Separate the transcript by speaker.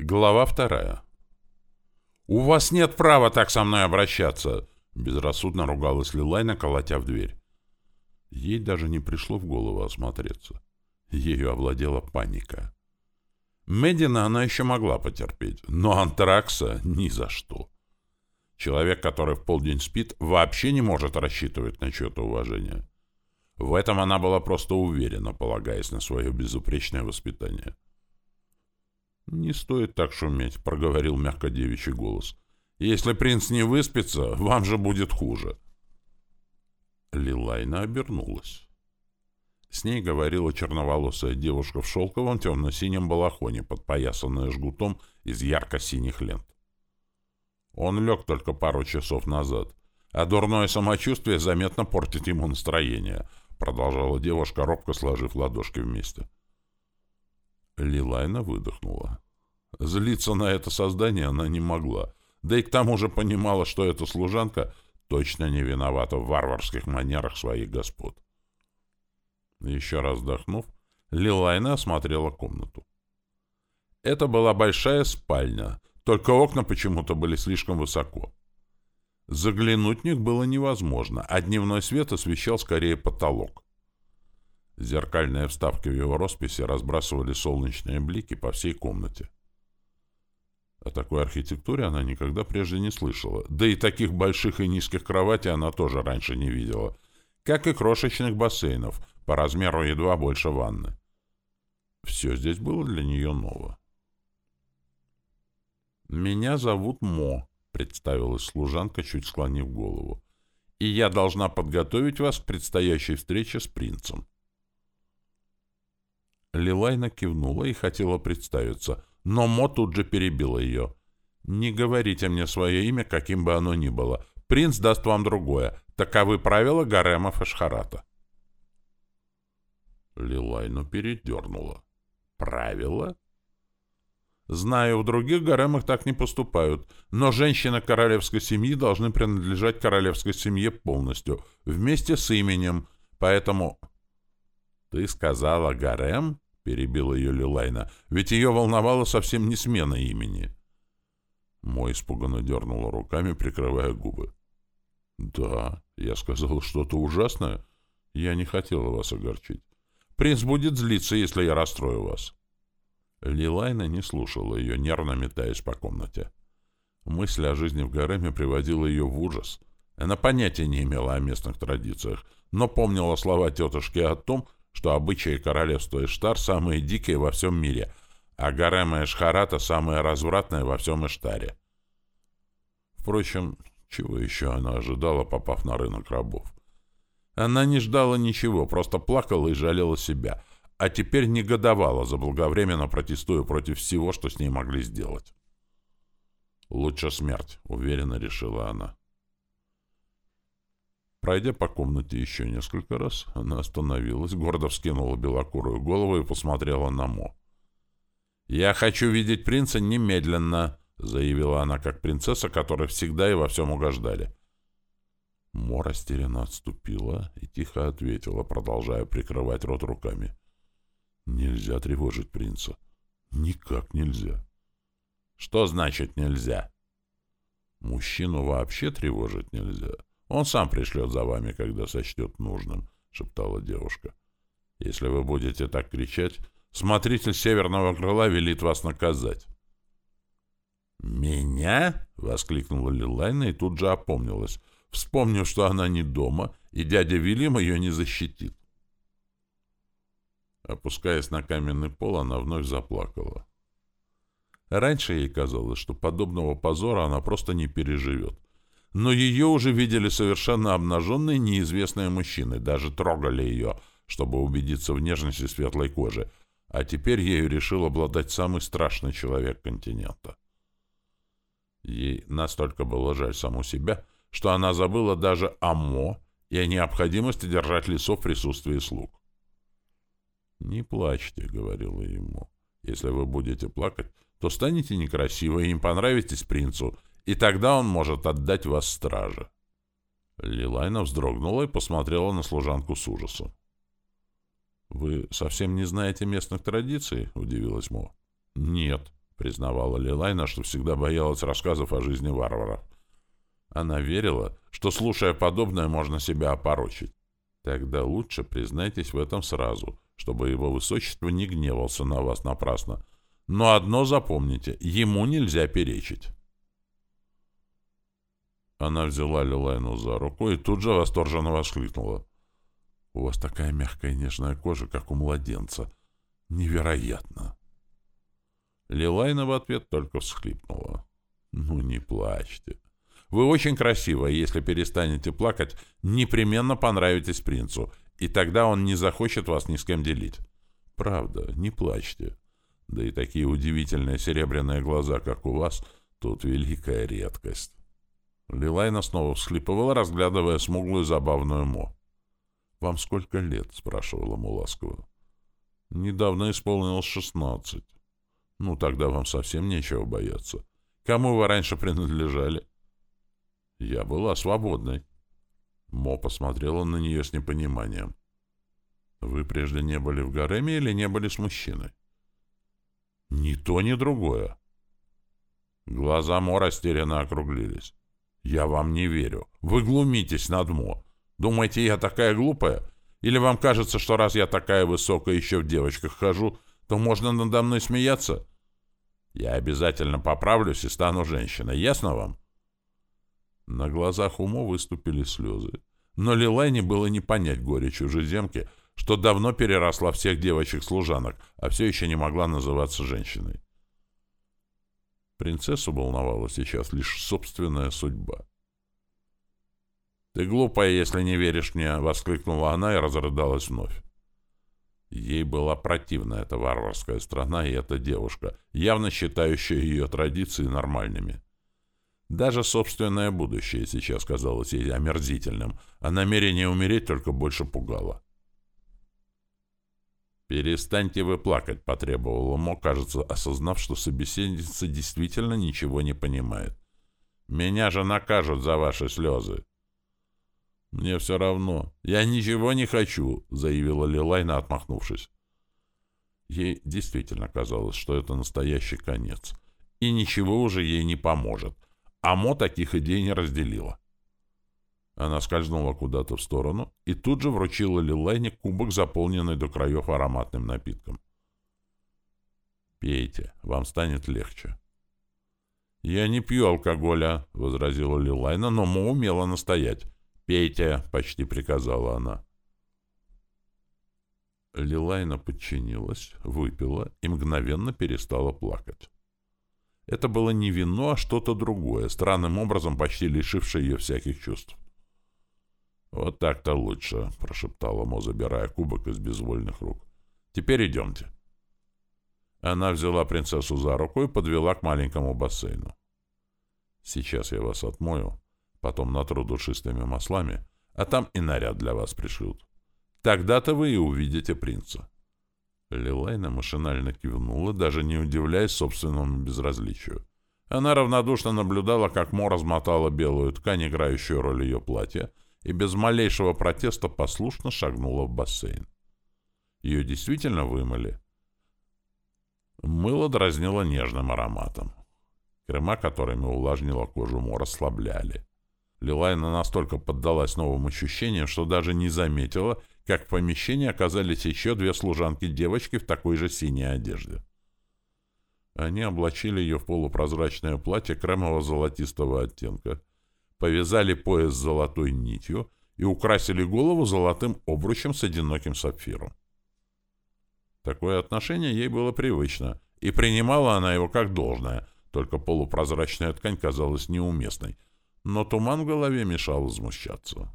Speaker 1: Глава вторая. «У вас нет права так со мной обращаться!» Безрассудно ругалась Лилайна, колотя в дверь. Ей даже не пришло в голову осмотреться. Ею овладела паника. Медина она еще могла потерпеть, но антракса ни за что. Человек, который в полдень спит, вообще не может рассчитывать на чье-то уважение. В этом она была просто уверена, полагаясь на свое безупречное воспитание. «Не стоит так шуметь», — проговорил мягко девичий голос. «Если принц не выспится, вам же будет хуже». Лилайна обернулась. С ней говорила черноволосая девушка в шелковом темно-синем балахоне, подпоясанная жгутом из ярко-синих лент. Он лег только пару часов назад, а дурное самочувствие заметно портит ему настроение, продолжала девушка, робко сложив ладошки вместе. Лилайна выдохнула. Злиться на это создание она не могла, да и к тому же понимала, что эта служанка точно не виновата в варварских манерах своих господ. Еще раз вздохнув, Лилайна осмотрела комнату. Это была большая спальня, только окна почему-то были слишком высоко. Заглянуть в них было невозможно, а дневной свет освещал скорее потолок. Зеркальные вставки в его росписи разбрасывали солнечные блики по всей комнате. О такой архитектуре она никогда прежде не слышала, да и таких больших и низких кроватей она тоже раньше не видела, как и крошечных бассейнов, по размеру едва больше ванны. Все здесь было для нее ново. «Меня зовут Мо», — представилась служанка, чуть склонив голову, «и я должна подготовить вас к предстоящей встрече с принцем». Лилайна кивнула и хотела представиться, но Мо тут же перебила ее. «Не говорите мне свое имя, каким бы оно ни было. Принц даст вам другое. Таковы правила гаремов Эшхарата». Лилайну передернула. «Правила?» «Знаю, в других гаремах так не поступают, но женщины королевской семьи должны принадлежать королевской семье полностью, вместе с именем, поэтому...» «Ты сказала гарем?» — перебила ее Лилайна. «Ведь ее волновала совсем не смена имени». Мой испуганно дернула руками, прикрывая губы. «Да, я сказала что-то ужасное. Я не хотела вас огорчить. Принц будет злиться, если я расстрою вас». Лилайна не слушала ее, нервно метаясь по комнате. Мысль о жизни в гареме приводила ее в ужас. Она понятия не имела о местных традициях, но помнила слова тетушки о том, что обычаи королевства Иштар самые дикие во всем мире, а гарема Эшхарата самые развратные во всем Иштаре. Впрочем, чего еще она ожидала, попав на рынок рабов? Она не ждала ничего, просто плакала и жалела себя, а теперь негодовала, заблаговременно протестуя против всего, что с ней могли сделать. «Лучше смерть», — уверенно решила она. Пройдя по комнате еще несколько раз, она остановилась, гордо вскинула белокурую голову и посмотрела на Мо. «Я хочу видеть принца немедленно», — заявила она, как принцесса, которой всегда и во всем угождали. Мо растерянно отступила и тихо ответила, продолжая прикрывать рот руками. «Нельзя тревожить принца. Никак нельзя». «Что значит нельзя?» «Мужчину вообще тревожить нельзя». Он сам пришлет за вами, когда сочтет нужным, — шептала девушка. — Если вы будете так кричать, смотритель северного крыла велит вас наказать. «Меня?» — воскликнула Лилайна и тут же опомнилась, вспомнив, что она не дома, и дядя Велим ее не защитит. Опускаясь на каменный пол, она вновь заплакала. Раньше ей казалось, что подобного позора она просто не переживет но ее уже видели совершенно обнаженные неизвестные мужчины, даже трогали ее, чтобы убедиться в нежности светлой кожи, а теперь ею решил обладать самый страшный человек континента. Ей настолько было жаль саму себя, что она забыла даже о Мо и о необходимости держать лицо в присутствии слуг. «Не плачьте», — говорила ему. «Если вы будете плакать, то станете некрасивой и не понравитесь принцу, и тогда он может отдать вас страже. Лилайна вздрогнула и посмотрела на служанку с ужасом. «Вы совсем не знаете местных традиций?» — удивилась Мо. «Нет», признавала Лилайна, что всегда боялась рассказов о жизни варваров. Она верила, что, слушая подобное, можно себя опорочить. Тогда лучше признайтесь в этом сразу, чтобы его высочество не гневался на вас напрасно. Но одно запомните, ему нельзя перечить. Она взяла Лилайну за руку и тут же восторженно воскликнула. «У вас такая мягкая нежная кожа, как у младенца. Невероятно!» Лилайна в ответ только всхлипнула. «Ну, не плачьте. Вы очень красивая, если перестанете плакать, непременно понравитесь принцу, и тогда он не захочет вас ни с кем делить. Правда, не плачьте. Да и такие удивительные серебряные глаза, как у вас, тут великая редкость». Лилайна снова всхлипывала, разглядывая смуглую забавную Мо. «Вам сколько лет?» — спрашивала Мо ласково. «Недавно исполнилось шестнадцать». «Ну, тогда вам совсем нечего бояться. Кому вы раньше принадлежали?» «Я была свободной». Мо посмотрела на нее с непониманием. «Вы прежде не были в гареме или не были с мужчиной?» «Ни то, ни другое». Глаза Мо растерянно округлились. «Я вам не верю. Вы глумитесь над Мо. Думаете, я такая глупая? Или вам кажется, что раз я такая высокая еще в девочках хожу, то можно надо мной смеяться? Я обязательно поправлюсь и стану женщиной. Ясно вам?» На глазах Умо выступили слезы. Но Лилайне было не понять горе чужеземки, что давно переросла всех девочек-служанок, а все еще не могла называться женщиной. Принцессу волновала сейчас лишь собственная судьба. «Ты глупая, если не веришь мне!» — воскликнула она и разрыдалась вновь. Ей была противна эта варварская страна и эта девушка, явно считающая ее традиции нормальными. Даже собственное будущее сейчас казалось ей омерзительным, а намерение умереть только больше пугало. «Перестаньте вы плакать», — потребовал Мо, кажется, осознав, что собеседница действительно ничего не понимает. «Меня же накажут за ваши слезы». «Мне все равно. Я ничего не хочу», — заявила Лилайна, отмахнувшись. Ей действительно казалось, что это настоящий конец, и ничего уже ей не поможет, а Мо таких идей не разделила. Она скользнула куда-то в сторону и тут же вручила Лилайне кубок, заполненный до краев ароматным напитком. «Пейте, вам станет легче». «Я не пью алкоголя», — возразила Лилайна, но Мо умела настоять. «Пейте», — почти приказала она. Лилайна подчинилась, выпила и мгновенно перестала плакать. Это было не вино, а что-то другое, странным образом почти лишившее ее всяких чувств. «Вот так-то лучше», — прошептала Мо, забирая кубок из безвольных рук. «Теперь идемте». Она взяла принцессу за руку и подвела к маленькому бассейну. «Сейчас я вас отмою, потом натру душистыми маслами, а там и наряд для вас пришлют. Тогда-то вы и увидите принца». Лилайна машинально кивнула, даже не удивляясь собственному безразличию. Она равнодушно наблюдала, как Мо размотала белую ткань, играющую роль ее платья, и без малейшего протеста послушно шагнула в бассейн. Ее действительно вымыли. Мыло дразнило нежным ароматом. Крема, которыми увлажнила кожу Мо, расслабляли. Лилайна настолько поддалась новым ощущениям, что даже не заметила, как в помещении оказались еще две служанки-девочки в такой же синей одежде. Они облачили ее в полупрозрачное платье кремово-золотистого оттенка, повязали пояс золотой нитью и украсили голову золотым обручем с одиноким сапфиром. Такое отношение ей было привычно, и принимала она его как должное, только полупрозрачная ткань казалась неуместной, но туман в голове мешал возмущаться.